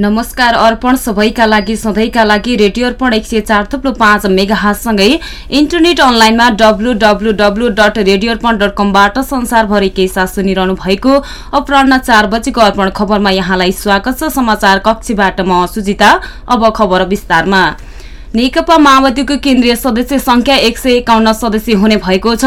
नमस्कार अर्पण सबैका लागि सधैँका लागि रेडियो अर्पण एक सय चार थुप्रो पाँच मेगाहासँगै इन्टरनेट अनलाइनमा W W dot radio Arpan dot कमबाट संसारभरिकै साथ सुनिरहनु भएको अपराह चार बजेको अर्पण खबरमा यहाँलाई स्वागत छ। समाचार कक्षीबाट म सुजिता अब खबर विस्तारमा। नेकपा माओवादीको केन्द्रीय सदस्य संख्या एक सय एकाउन्न सदस्य हुने भएको छ।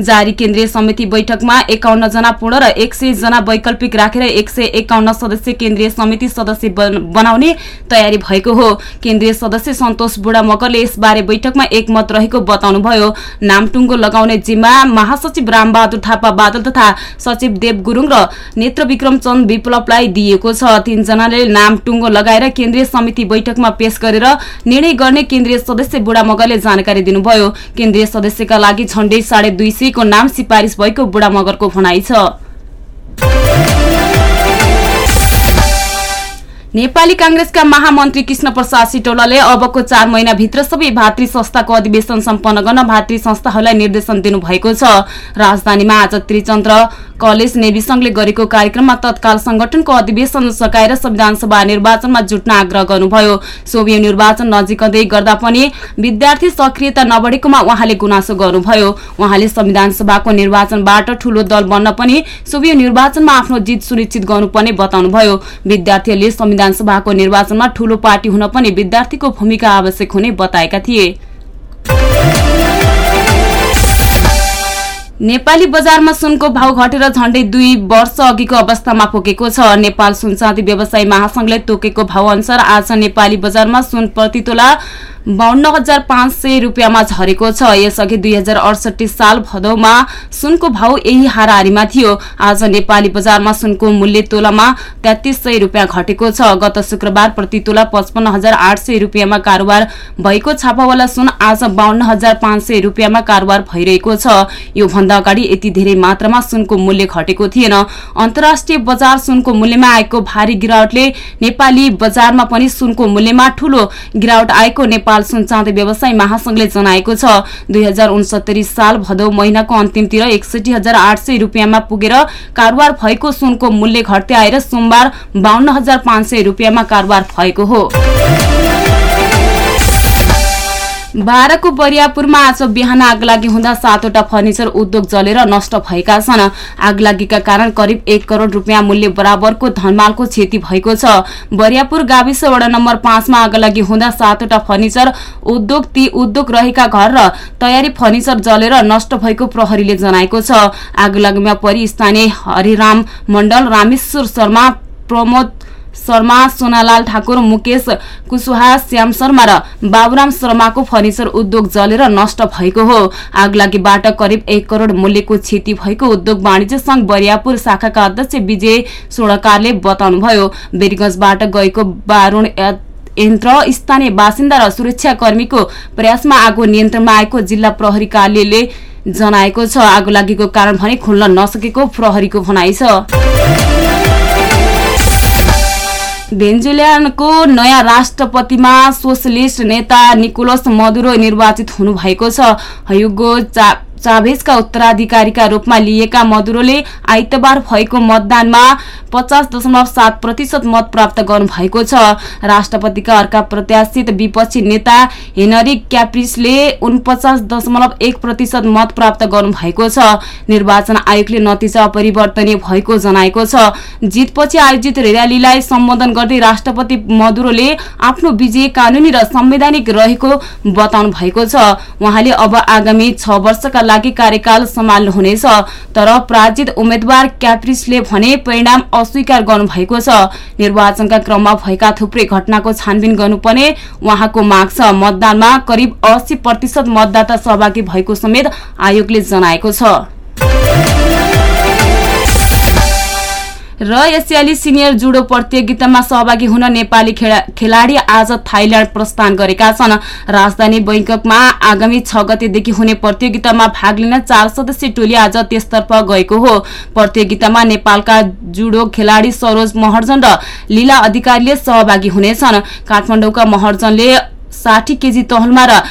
जारी केन्द्रीय समिति बैठकमा एकाउन्न जना पूर्ण र एक सय जना वैकल्पिक राखेर एक सय एकाउन्न सदस्य केन्द्रीय समिति सदस्य बनाउने तयारी भएको हो। केन्द्रीय सदस्य सन्तोष बुढा मगरले यसबारे बैठकमा एकमत रहेको बताउनुभयो। नामटुङ्गो लगाउने जिम्मा महासचिव रामबहादुर थापा बादल तथा सचिव देव गुरूङ र नेत्र विक्रम चन्द विप्लवलाई दिइएको छ। तीनजनाले नामटुङ्गो लगाएर केन्द्रीय समिति बैठकमा पेश गरेर निर्णय गर्ने केन्द्रीय सदस्य बुढा मगरले जानकारी दिनुभयो। केन्द्रीय सदस्यका लागि झण्डै साढे दुई सयको नाम सिफारिस भएको बुढा मगरको भनाइ छ। नेपाली कांग्रेसका महामन्त्री कृष्ण प्रसाद सिटौलाले अबको चार महिनाभित्र सबै भातृ संस्थाको अधिवेशन सम्पन्न गर्न भातृ संस्थाहरूलाई निर्देशन दिनुभएको छ। राजधानीमा आज त्रिचन्द्र कलेज नेवी संघले गरेको कार्यक्रममा तत्काल संगठनको अधिवेशन सकाएर संविधान सभा निर्वाचनमा जुट्न आग्रह गर्नुभयो। सोभियो निर्वाचन नजिकै गर्दा पनि विद्यार्थी सक्रियता नबढेकोमा उहाँले गुनासो गर्नुभयो। उहाँले संविधान सभाको निर्वाचनबाट ठूलो दल बन्न पनि सोभियो निर्वाचनमा आफ्नो जित सुनिश्चित गर्नुपर्ने बताउनुभयो। विद्यार्थीहरूले सभाको निर्वाचनमा ठूलो पार्टी हुन पनि विद्यार्थीको भूमिका आवश्यक हुने बताएका थिए। नेपाली बजारमा सुनको भाव घटेर झण्डै दुई वर्ष अघिको अवस्थामा पुगेको छ। नेपाल सुनचाँदी व्यवसायी महासंघले तोकेको भाव अनुसार आज नेपाली बजारमा सुन प्रति तोला बाहन्न हजार पाँच सय रुपियाँमा झरेको छ। यसअघि दुई हजार अडसठी साल भदौमा सुनको भाव यही हाराहारीमा थियो। आज नेपाली बजारमा सुनको मूल्य तोलामा तेत्तिस सय रुपियाँ घटेको छ। गत शुक्रबार प्रति तोला पचपन्न हजार आठ सय रुपियाँमा कारोबार भएको छापावाला सुन आज बाहन्न हजार पाँच सय रुपियाँमा कारोबार भइरहेको छ। योभन्दा अगाडि यति धेरै मात्रामा सुनको मूल्य घटेको थिएन। अन्तर्राष्ट्रिय बजार सुनको मूल्यमा आएको भारी गिरावटले नेपाली बजारमा पनि सुनको मूल्यमा ठूलो गिरावट आएको नेपाल नेपाल सुनचाँदी व्यवसाय महासंघले जनाएको छ। दुई साल भदौ महिनाको अन्तिमतिर एकसठी हजार आठ सय रुपियाँमा पुगेर कारोबार भएको सुनको मूल्य घट्दै आएर सोमबार बाहन्न हजार पाँच सय रुपियाँमा कारोबार भएको हो। बाह्रको बरियापुरमा आज बिहान आगलागी हुँदा सातवटा फर्निचर उद्योग जलेर नष्ट भएका छन्। आगलागीका कारण करिब एक करोड़ रुपियाँ मूल्य बराबरको धनमालको क्षति भएको छ। बरियापुर गाविस वडा नम्बर पाँचमा आगलागी हुँदा सातवटा फर्निचर उद्योग ती उद्योग रहेका घर र तयारी फर्निचर जलेर नष्ट भएको प्रहरीले जनाएको छ। आगलागीमा परि स्थानीय हरिराम मण्डल रामेश्वर शर्मा प्रमोद शर्मा सोनालाल ठाकुर मुकेश कुशवाहा श्याम शर्मा र बाबुराम शर्माको फर्निचर उद्योग जलेर नष्ट भएको हो। आगलागीबाट करिब एक करोड़ मूल्यको क्षति भएको उद्योग वाणिज्य संघ बरियापुर शाखाका अध्यक्ष विजय सोडकारले बताउनुभयो। बेरीगंजबाट गएको बारूण यन्त्र स्थानीय बासिन्दा र सुरक्षाकर्मीको प्रयासमा आगो नियन्त्रणमा आएको जिल्ला प्रहरी कार्यालयले जनाएको छ। आगो लागेको कारण भने खुल्न नसकेको प्रहरीको भनाइ छ। भेन्जुलियानको नयाँ राष्ट्रपतिमा सोसलिस्ट नेता निकोलस मधुरो निर्वाचित हुनुभएको छ। हयुगो चाभेजका उत्तराधिकारीका रूपमा लिएका मधुरोले आइतबार भएको मतदानमा पचास दशमलव सात प्रतिशत मत प्राप्त गर्नुभएको छ। राष्ट्रपतिका अर्का प्रत्याशित विपक्षी नेता हेनरी क्याप्रिसले उनपचास दशमलव एक प्रतिशत मत प्राप्त गर्नुभएको छ। निर्वाचन आयोगले नतिजा अपरिवर्तनीय भएको जनाएको छ। जितपछि आयोजित र्यालीलाई सम्बोधन गर्दै राष्ट्रपति मधुरोले आफ्नो विजय कानूनी र संवैधानिक रहेको बताउनु भएको छ। उहाँले अब आगामी छ वर्षका लागि कार्यकाल सम्हाल्नुहुनेछ तर पराजित उम्मेद्वार क्याप्रिसले भने परिणाम अस्वीकार गर्नुभएको छ। निर्वाचनका क्रममा भएका थुप्रै घटनाको छानबिन गर्नुपर्ने उहाँको माग छ। मतदानमा करिब अस्सी प्रतिशत मतदाता सहभागी भएको समेत आयोगले जनाएको छ। र एसियाली सिनियर जुडो प्रतियोगितामा सहभागी हुन नेपाली खेलाडी आज थाइल्याण्ड प्रस्थान गरेका छन्। राजधानी बैङ्ककमा आगामी छ गतेदेखि हुने प्रतियोगितामा भाग लिन चार सदस्यीय टोली आज त्यसतर्फ गएको हो। प्रतियोगितामा नेपालका जुडो खेलाडी सरोज महर्जन र लीला अधिकारीले सहभागी हुनेछन्। काठमाडौँका महर्जनले साठी केजी तहलमा र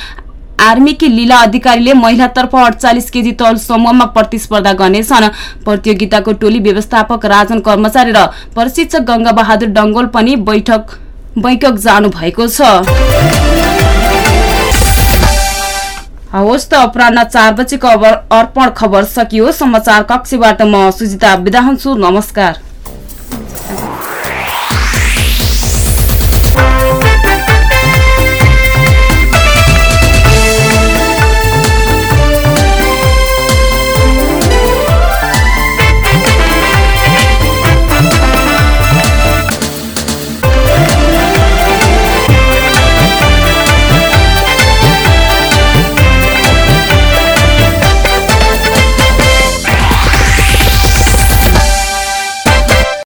आर्मीकी लीला अधिकारीले महिलातर्फ अडचालिस केजी तौल समूहमा प्रतिस्पर्धा गर्नेछन्। प्रतियोगिताको टोली व्यवस्थापक राजन कर्मचारी र प्रशिक्षक गंगा बहादुर डंगोल पनि बैठक बैठक जानु भएको छ। हवस् त अपराह चार बजेको अर्पण खबर सकियो। समाचार कक्षबाट म सुजिता बिदा हुन्छु। नमस्कार।